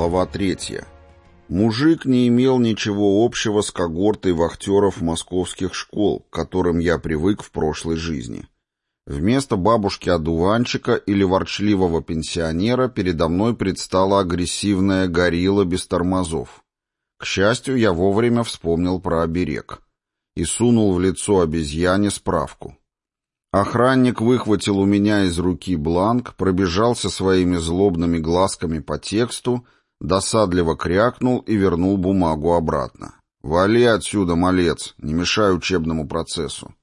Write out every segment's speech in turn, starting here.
Глава третья. Мужик не имел ничего общего с когортой вахтеров московских школ, к которым я привык в прошлой жизни. Вместо бабушки-одуванчика или ворчливого пенсионера передо мной предстала агрессивная горилла без тормозов. К счастью, я вовремя вспомнил про оберег и сунул в лицо обезьяне справку. Охранник выхватил у меня из руки бланк, пробежался своими злобными глазками по тексту, досадливо крякнул и вернул бумагу обратно. «Вали отсюда, малец, не мешай учебному процессу».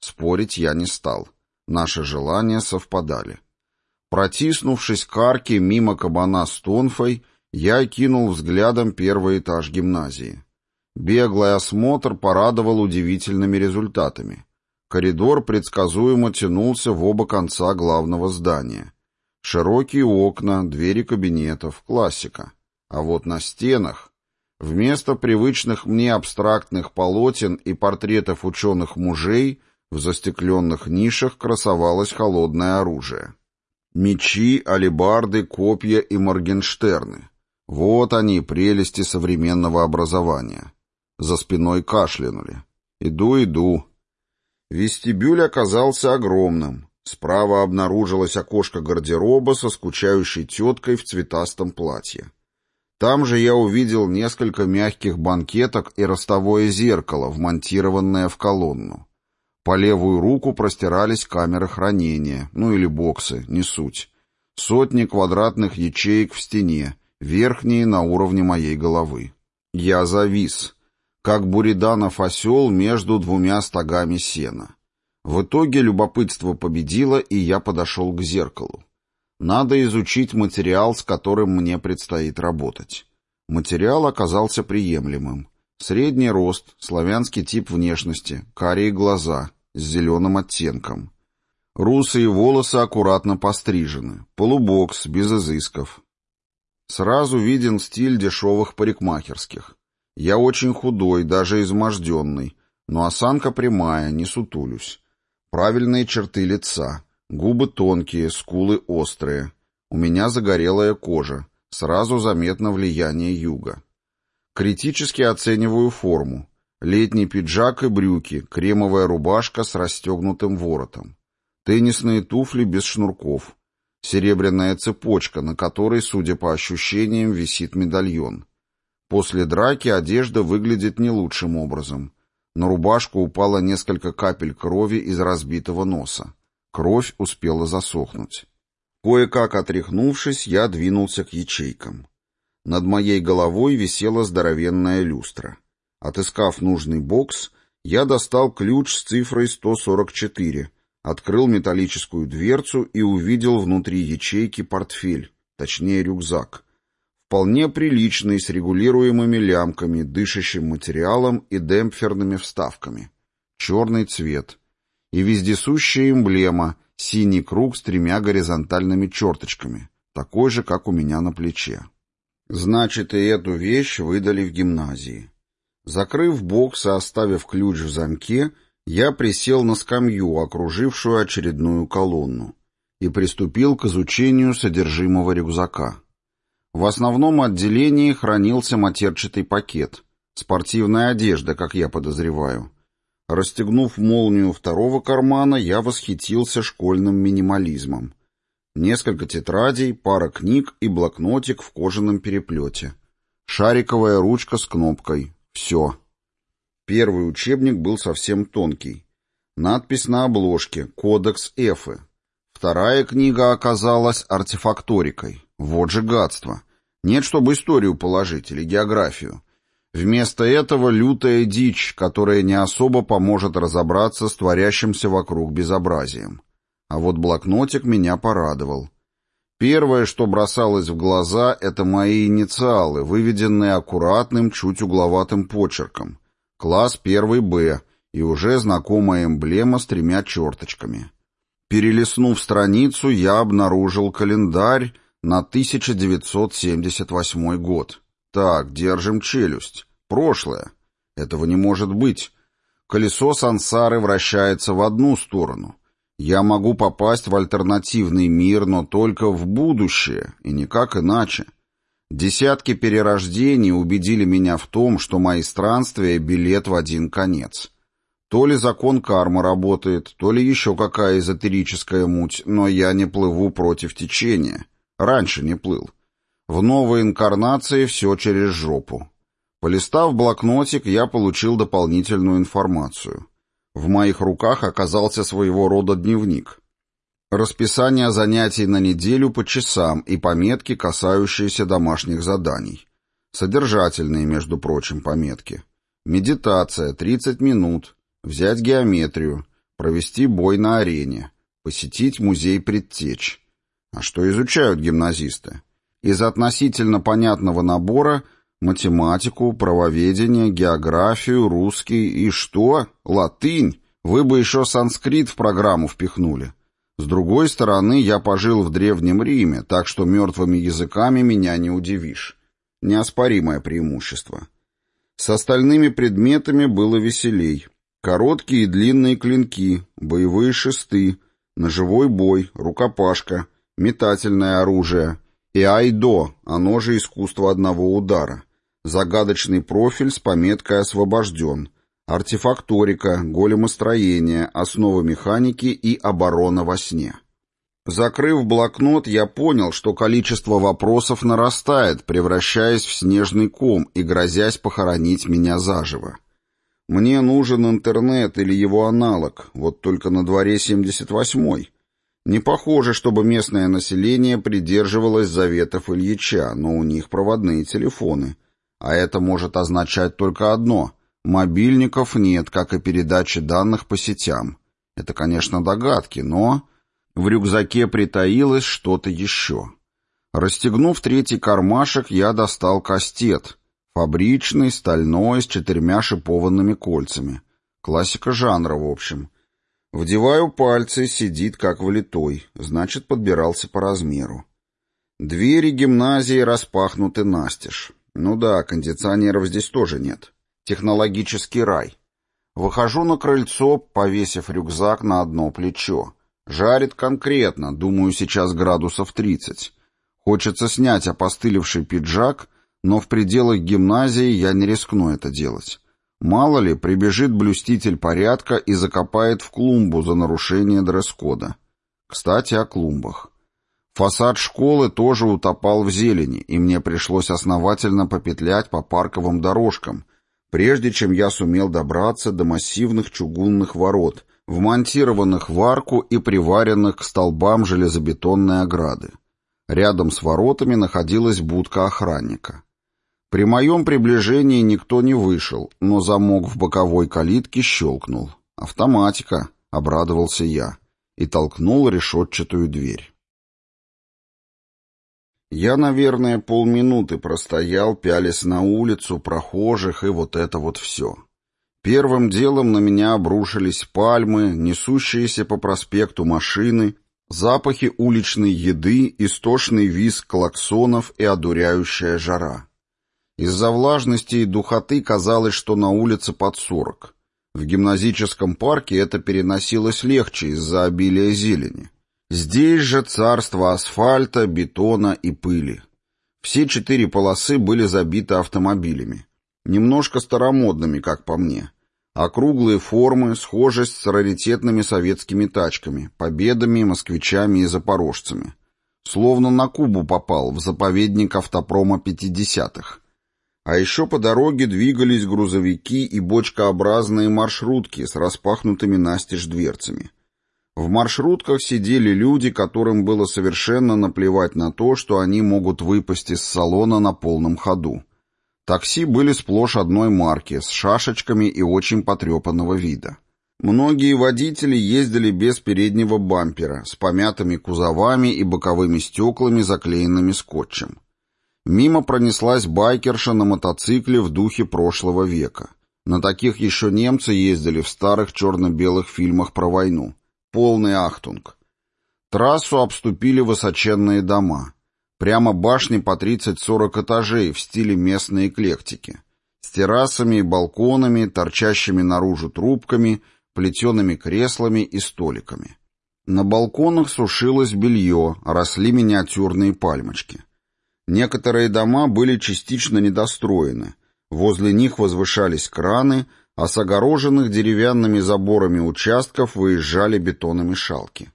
Спорить я не стал. Наши желания совпадали. Протиснувшись к арке мимо кабана с тонфой, я кинул взглядом первый этаж гимназии. Беглый осмотр порадовал удивительными результатами. Коридор предсказуемо тянулся в оба конца главного здания. Широкие окна, двери кабинетов, классика. А вот на стенах, вместо привычных мне абстрактных полотен и портретов ученых-мужей, в застекленных нишах красовалось холодное оружие. Мечи, алебарды, копья и моргенштерны. Вот они, прелести современного образования. За спиной кашлянули. Иду, иду. Вестибюль оказался огромным. Справа обнаружилось окошко гардероба со скучающей теткой в цветастом платье. Там же я увидел несколько мягких банкеток и ростовое зеркало, вмонтированное в колонну. По левую руку простирались камеры хранения, ну или боксы, не суть. Сотни квадратных ячеек в стене, верхние на уровне моей головы. Я завис как Буриданов осел между двумя стогами сена. В итоге любопытство победило, и я подошел к зеркалу. Надо изучить материал, с которым мне предстоит работать. Материал оказался приемлемым. Средний рост, славянский тип внешности, карие глаза с зеленым оттенком. Русые волосы аккуратно пострижены, полубокс, без изысков. Сразу виден стиль дешевых парикмахерских. Я очень худой, даже изможденный, но осанка прямая, не сутулюсь. Правильные черты лица, губы тонкие, скулы острые. У меня загорелая кожа, сразу заметно влияние юга. Критически оцениваю форму. Летний пиджак и брюки, кремовая рубашка с расстегнутым воротом. Теннисные туфли без шнурков. Серебряная цепочка, на которой, судя по ощущениям, висит медальон. После драки одежда выглядит не лучшим образом. На рубашку упало несколько капель крови из разбитого носа. Кровь успела засохнуть. Кое-как отряхнувшись, я двинулся к ячейкам. Над моей головой висела здоровенная люстра. Отыскав нужный бокс, я достал ключ с цифрой 144, открыл металлическую дверцу и увидел внутри ячейки портфель, точнее рюкзак — вполне приличный, с регулируемыми лямками, дышащим материалом и демпферными вставками. Черный цвет. И вездесущая эмблема, синий круг с тремя горизонтальными черточками, такой же, как у меня на плече. Значит, и эту вещь выдали в гимназии. Закрыв бокс и оставив ключ в замке, я присел на скамью, окружившую очередную колонну, и приступил к изучению содержимого рюкзака. В основном отделении хранился матерчатый пакет. Спортивная одежда, как я подозреваю. Расстегнув молнию второго кармана, я восхитился школьным минимализмом. Несколько тетрадей, пара книг и блокнотик в кожаном переплете. Шариковая ручка с кнопкой. Все. Первый учебник был совсем тонкий. Надпись на обложке «Кодекс Эфы». Вторая книга оказалась артефакторикой. Вот же гадство. Нет, чтобы историю положить или географию. Вместо этого лютая дичь, которая не особо поможет разобраться с творящимся вокруг безобразием. А вот блокнотик меня порадовал. Первое, что бросалось в глаза, это мои инициалы, выведенные аккуратным, чуть угловатым почерком. Класс 1 Б и уже знакомая эмблема с тремя черточками. Перелистнув страницу, я обнаружил календарь на 1978 год. Так, держим челюсть. Прошлое. Этого не может быть. Колесо сансары вращается в одну сторону. Я могу попасть в альтернативный мир, но только в будущее, и никак иначе. Десятки перерождений убедили меня в том, что мои странствия — билет в один конец. То ли закон кармы работает, то ли еще какая эзотерическая муть, но я не плыву против течения. Раньше не плыл. В новой инкарнации все через жопу. Полистав блокнотик, я получил дополнительную информацию. В моих руках оказался своего рода дневник. Расписание занятий на неделю по часам и пометки, касающиеся домашних заданий. Содержательные, между прочим, пометки. Медитация, 30 минут. Взять геометрию. Провести бой на арене. Посетить музей предтеч. А что изучают гимназисты? Из относительно понятного набора математику, правоведение, географию, русский и что? Латынь. Вы бы еще санскрит в программу впихнули. С другой стороны, я пожил в Древнем Риме, так что мертвыми языками меня не удивишь. Неоспоримое преимущество. С остальными предметами было веселей. Короткие и длинные клинки, боевые шесты, ножевой бой, рукопашка, метательное оружие и айдо, оно же искусство одного удара. Загадочный профиль с пометкой «Освобожден», артефакторика, големостроение, основы механики и оборона во сне. Закрыв блокнот, я понял, что количество вопросов нарастает, превращаясь в снежный ком и грозясь похоронить меня заживо. Мне нужен интернет или его аналог, вот только на дворе 78-й. Не похоже, чтобы местное население придерживалось заветов Ильича, но у них проводные телефоны. А это может означать только одно — Мобильников нет, как и передачи данных по сетям. Это, конечно, догадки, но... В рюкзаке притаилось что-то еще. Расстегнув третий кармашек, я достал кастет. Фабричный, стальной, с четырьмя шипованными кольцами. Классика жанра, в общем. Вдеваю пальцы, сидит как влитой, значит, подбирался по размеру. Двери гимназии распахнуты настежь. Ну да, кондиционеров здесь тоже нет. Технологический рай. Выхожу на крыльцо, повесив рюкзак на одно плечо. Жарит конкретно, думаю, сейчас градусов 30. Хочется снять опостылевший пиджак, но в пределах гимназии я не рискну это делать. Мало ли, прибежит блюститель порядка и закопает в клумбу за нарушение дресс-кода. Кстати, о клумбах. Фасад школы тоже утопал в зелени, и мне пришлось основательно попетлять по парковым дорожкам, прежде чем я сумел добраться до массивных чугунных ворот, вмонтированных в арку и приваренных к столбам железобетонной ограды. Рядом с воротами находилась будка охранника. При моем приближении никто не вышел, но замок в боковой калитке щелкнул. «Автоматика», — обрадовался я, и толкнул решетчатую дверь. Я, наверное, полминуты простоял, пялясь на улицу, прохожих и вот это вот все. Первым делом на меня обрушились пальмы, несущиеся по проспекту машины, запахи уличной еды, истошный визг клаксонов и одуряющая жара. Из-за влажности и духоты казалось, что на улице под сорок. В гимназическом парке это переносилось легче из-за обилия зелени. Здесь же царство асфальта, бетона и пыли. Все четыре полосы были забиты автомобилями. Немножко старомодными, как по мне. Округлые формы, схожесть с раритетными советскими тачками, победами, москвичами и запорожцами. Словно на Кубу попал, в заповедник автопрома 50-х. А еще по дороге двигались грузовики и бочкообразные маршрутки с распахнутыми настежь дверцами. В маршрутках сидели люди, которым было совершенно наплевать на то, что они могут выпасть из салона на полном ходу. Такси были сплошь одной марки, с шашечками и очень потрепанного вида. Многие водители ездили без переднего бампера, с помятыми кузовами и боковыми стеклами, заклеенными скотчем. Мимо пронеслась байкерша на мотоцикле в духе прошлого века. На таких еще немцы ездили в старых черно-белых фильмах про войну. Полный ахтунг. Трассу обступили высоченные дома. Прямо башни по 30-40 этажей в стиле местной эклектики. С террасами и балконами, торчащими наружу трубками, плетеными креслами и столиками. На балконах сушилось белье, росли миниатюрные пальмочки. Некоторые дома были частично недостроены. Возле них возвышались краны, а с огороженных деревянными заборами участков выезжали бетономешалки.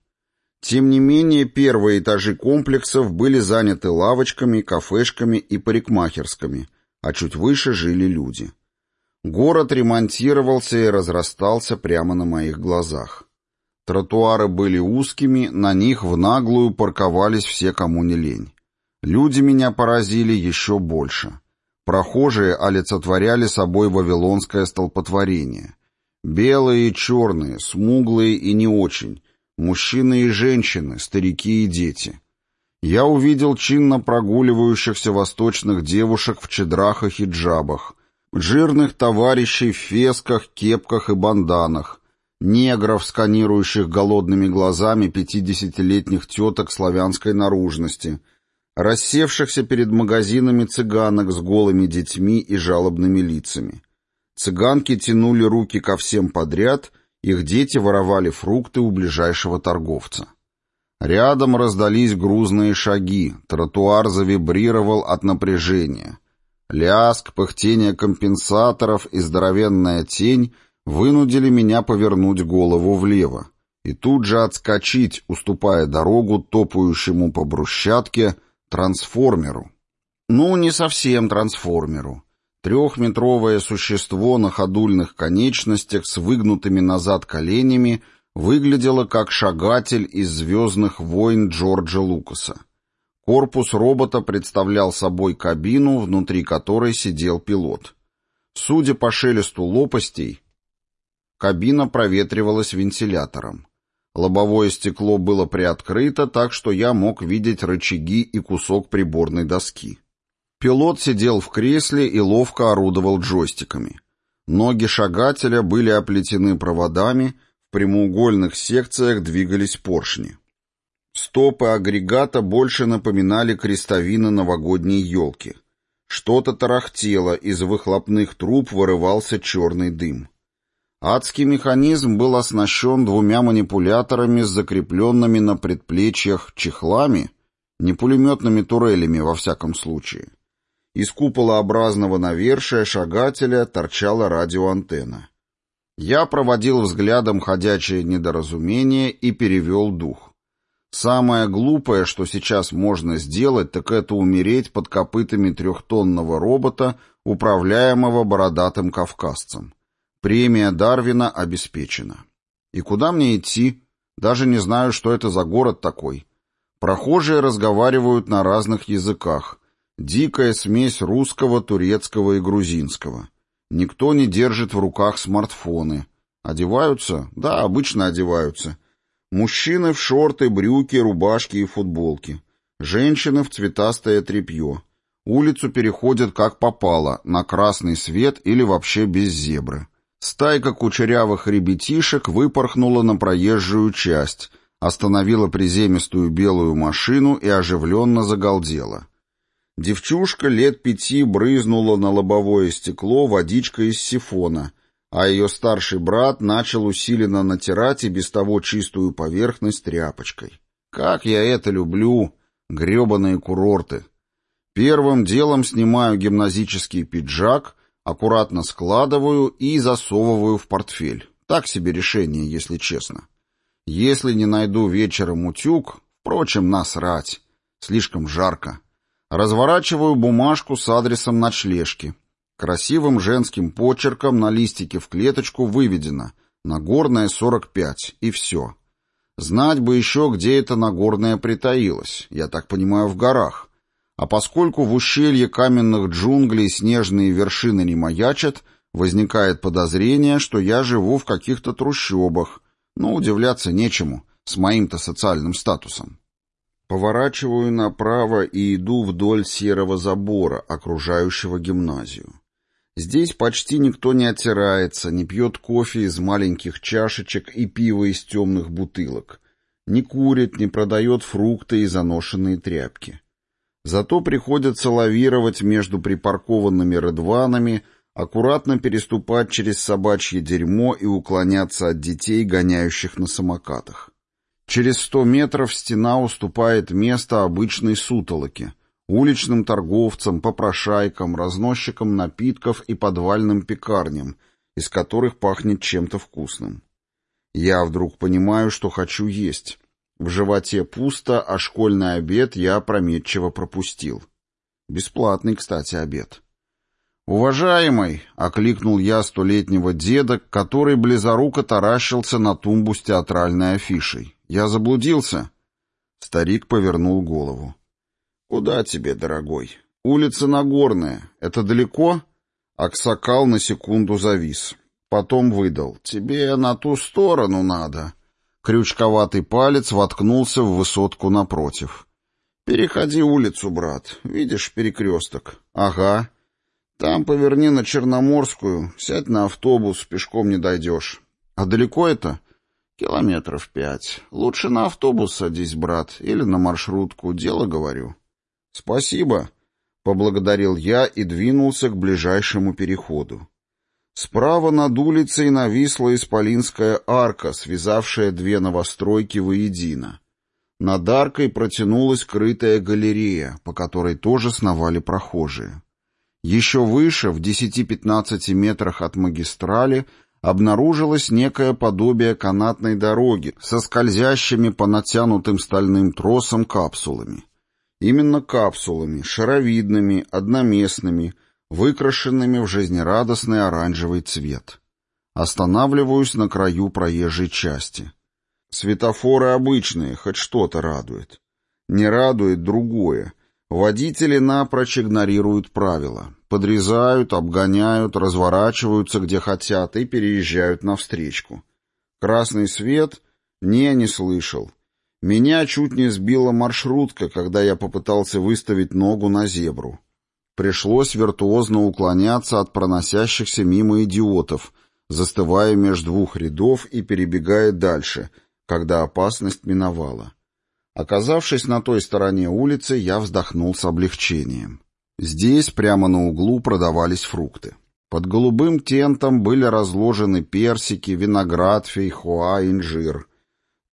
Тем не менее, первые этажи комплексов были заняты лавочками, кафешками и парикмахерскими, а чуть выше жили люди. Город ремонтировался и разрастался прямо на моих глазах. Тротуары были узкими, на них в наглую парковались все, кому не лень. Люди меня поразили еще больше. Прохожие олицетворяли собой вавилонское столпотворение. Белые и черные, смуглые и не очень, мужчины и женщины, старики и дети. Я увидел чинно прогуливающихся восточных девушек в чедрах и хиджабах, жирных товарищей в фесках, кепках и банданах, негров, сканирующих голодными глазами пятидесятилетних теток славянской наружности, рассевшихся перед магазинами цыганок с голыми детьми и жалобными лицами. Цыганки тянули руки ко всем подряд, их дети воровали фрукты у ближайшего торговца. Рядом раздались грузные шаги, тротуар завибрировал от напряжения. Ляск, пыхтение компенсаторов и здоровенная тень вынудили меня повернуть голову влево и тут же отскочить, уступая дорогу топающему по брусчатке трансформеру. Ну, не совсем трансформеру. Трехметровое существо на ходульных конечностях с выгнутыми назад коленями выглядело как шагатель из «Звездных войн» Джорджа Лукаса. Корпус робота представлял собой кабину, внутри которой сидел пилот. Судя по шелесту лопастей, кабина проветривалась вентилятором. Лобовое стекло было приоткрыто, так что я мог видеть рычаги и кусок приборной доски. Пилот сидел в кресле и ловко орудовал джойстиками. Ноги шагателя были оплетены проводами, в прямоугольных секциях двигались поршни. Стопы агрегата больше напоминали крестовины новогодней елки. Что-то тарахтело, из выхлопных труб вырывался черный дым. Адский механизм был оснащен двумя манипуляторами с закрепленными на предплечьях чехлами, не пулеметными турелями во всяком случае. Из куполообразного навершия шагателя торчала радиоантенна. Я проводил взглядом ходячее недоразумение и перевел дух. Самое глупое, что сейчас можно сделать, так это умереть под копытами трехтонного робота, управляемого бородатым кавказцем. Премия Дарвина обеспечена. И куда мне идти? Даже не знаю, что это за город такой. Прохожие разговаривают на разных языках. Дикая смесь русского, турецкого и грузинского. Никто не держит в руках смартфоны. Одеваются? Да, обычно одеваются. Мужчины в шорты, брюки, рубашки и футболки. Женщины в цветастое тряпье. Улицу переходят как попало, на красный свет или вообще без зебры. Стайка кучерявых ребятишек выпорхнула на проезжую часть, остановила приземистую белую машину и оживленно загалдела. Девчушка лет пяти брызнула на лобовое стекло водичкой из сифона, а ее старший брат начал усиленно натирать и без того чистую поверхность тряпочкой. Как я это люблю! грёбаные курорты! Первым делом снимаю гимназический пиджак, аккуратно складываю и засовываю в портфель. Так себе решение, если честно. Если не найду вечером утюг, впрочем, насрать. Слишком жарко. Разворачиваю бумажку с адресом ночлежки. Красивым женским почерком на листике в клеточку выведено «Нагорная 45» и все. Знать бы еще, где это Нагорная притаилась. Я так понимаю, в горах. А поскольку в ущелье каменных джунглей снежные вершины не маячат, возникает подозрение, что я живу в каких-то трущобах. Но удивляться нечему, с моим-то социальным статусом. Поворачиваю направо и иду вдоль серого забора, окружающего гимназию. Здесь почти никто не оттирается, не пьет кофе из маленьких чашечек и пиво из темных бутылок, не курит, не продает фрукты и заношенные тряпки. Зато приходится лавировать между припаркованными редванами, аккуратно переступать через собачье дерьмо и уклоняться от детей, гоняющих на самокатах. Через сто метров стена уступает место обычной сутолоке. уличным торговцам, попрошайкам, разносчикам напитков и подвальным пекарням, из которых пахнет чем-то вкусным. Я вдруг понимаю, что хочу есть. В животе пусто, а школьный обед я опрометчиво пропустил. Бесплатный, кстати, обед. «Уважаемый!» — окликнул я столетнего деда, который близоруко таращился на тумбу с театральной афишей. «Я заблудился?» Старик повернул голову. «Куда тебе, дорогой? Улица Нагорная. Это далеко?» Аксакал на секунду завис. Потом выдал. «Тебе на ту сторону надо». Крючковатый палец воткнулся в высотку напротив. «Переходи улицу, брат. Видишь перекресток?» «Ага. Там поверни на Черноморскую, сядь на автобус, пешком не дойдешь». «А далеко это?» «Километров пять. Лучше на автобус садись, брат, или на маршрутку. Дело говорю». «Спасибо», — поблагодарил я и двинулся к ближайшему переходу. Справа над улицей нависла исполинская арка, связавшая две новостройки воедино. Над аркой протянулась крытая галерея, по которой тоже сновали прохожие. Еще выше, в 10-15 метрах от магистрали, обнаружилось некое подобие канатной дороги со скользящими по натянутым стальным тросам капсулами. Именно капсулами, шаровидными, одноместными, выкрашенными в жизнерадостный оранжевый цвет. Останавливаюсь на краю проезжей части. Светофоры обычные, хоть что-то радует. Не радует другое. Водители напрочь игнорируют правила. Подрезают, обгоняют, разворачиваются где хотят и переезжают навстречку. Красный свет? Не, не слышал. Меня чуть не сбила маршрутка, когда я попытался выставить ногу на зебру. Пришлось виртуозно уклоняться от проносящихся мимо идиотов, застывая между двух рядов и перебегая дальше, когда опасность миновала. Оказавшись на той стороне улицы, я вздохнул с облегчением. Здесь, прямо на углу, продавались фрукты. Под голубым тентом были разложены персики, виноград, фейхоа, инжир —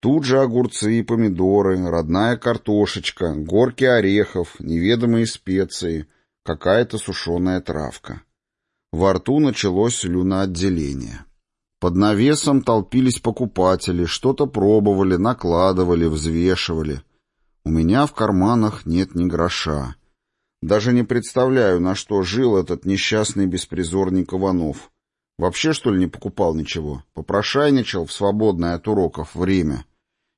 Тут же огурцы и помидоры, родная картошечка, горки орехов, неведомые специи, какая-то сушеная травка. Во рту началось слюноотделение. Под навесом толпились покупатели, что-то пробовали, накладывали, взвешивали. У меня в карманах нет ни гроша. Даже не представляю, на что жил этот несчастный беспризорник Иванов. Вообще, что ли, не покупал ничего? Попрошайничал в свободное от уроков время.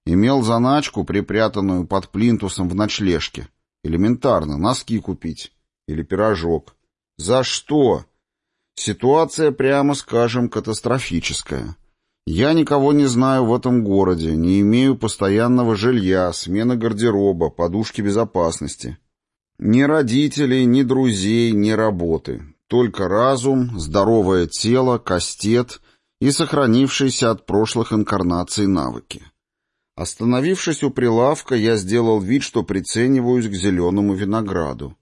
Имел заначку, припрятанную под плинтусом в ночлежке. Элементарно, носки купить. Или пирожок. За что? Ситуация, прямо скажем, катастрофическая. Я никого не знаю в этом городе, не имею постоянного жилья, смены гардероба, подушки безопасности. Ни родителей, ни друзей, ни работы. Только разум, здоровое тело, кастет и сохранившиеся от прошлых инкарнаций навыки. Остановившись у прилавка, я сделал вид, что прицениваюсь к зеленому винограду.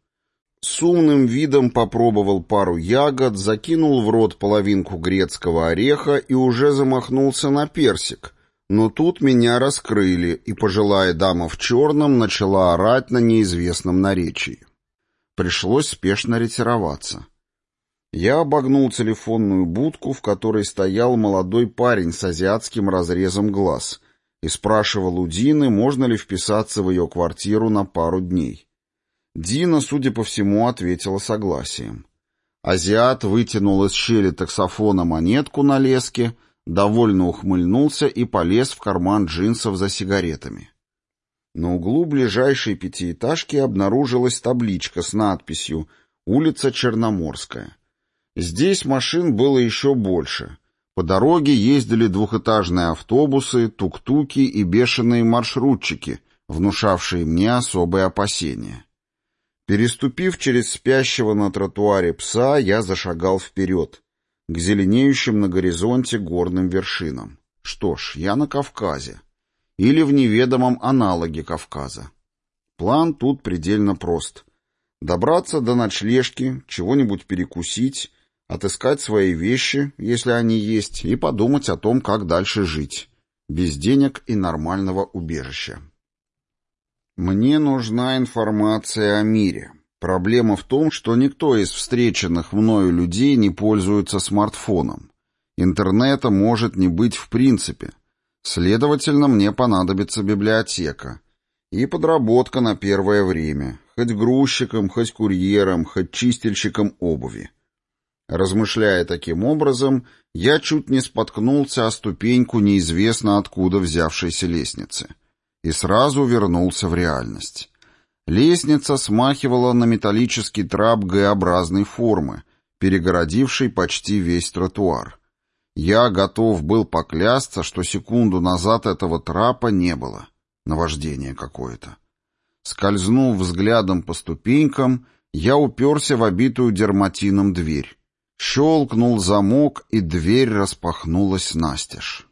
С умным видом попробовал пару ягод, закинул в рот половинку грецкого ореха и уже замахнулся на персик. Но тут меня раскрыли, и пожилая дама в черном начала орать на неизвестном наречии. Пришлось спешно ретироваться. Я обогнул телефонную будку, в которой стоял молодой парень с азиатским разрезом глаз — и спрашивал у Дины, можно ли вписаться в ее квартиру на пару дней. Дина, судя по всему, ответила согласием. Азиат вытянул из щели таксофона монетку на леске, довольно ухмыльнулся и полез в карман джинсов за сигаретами. На углу ближайшей пятиэтажки обнаружилась табличка с надписью «Улица Черноморская». Здесь машин было еще больше — по дороге ездили двухэтажные автобусы, тук-туки и бешеные маршрутчики, внушавшие мне особые опасения. Переступив через спящего на тротуаре пса, я зашагал вперед, к зеленеющим на горизонте горным вершинам. Что ж, я на Кавказе. Или в неведомом аналоге Кавказа. План тут предельно прост. Добраться до ночлежки, чего-нибудь перекусить отыскать свои вещи, если они есть, и подумать о том, как дальше жить, без денег и нормального убежища. Мне нужна информация о мире. Проблема в том, что никто из встреченных мною людей не пользуется смартфоном. Интернета может не быть в принципе. Следовательно, мне понадобится библиотека. И подработка на первое время. Хоть грузчиком, хоть курьером, хоть чистильщиком обуви. Размышляя таким образом, я чуть не споткнулся о ступеньку неизвестно откуда взявшейся лестницы. И сразу вернулся в реальность. Лестница смахивала на металлический трап Г-образной формы, перегородивший почти весь тротуар. Я готов был поклясться, что секунду назад этого трапа не было. Наваждение какое-то. Скользнув взглядом по ступенькам, я уперся в обитую дерматином дверь. Щелкнул замок, и дверь распахнулась настежь.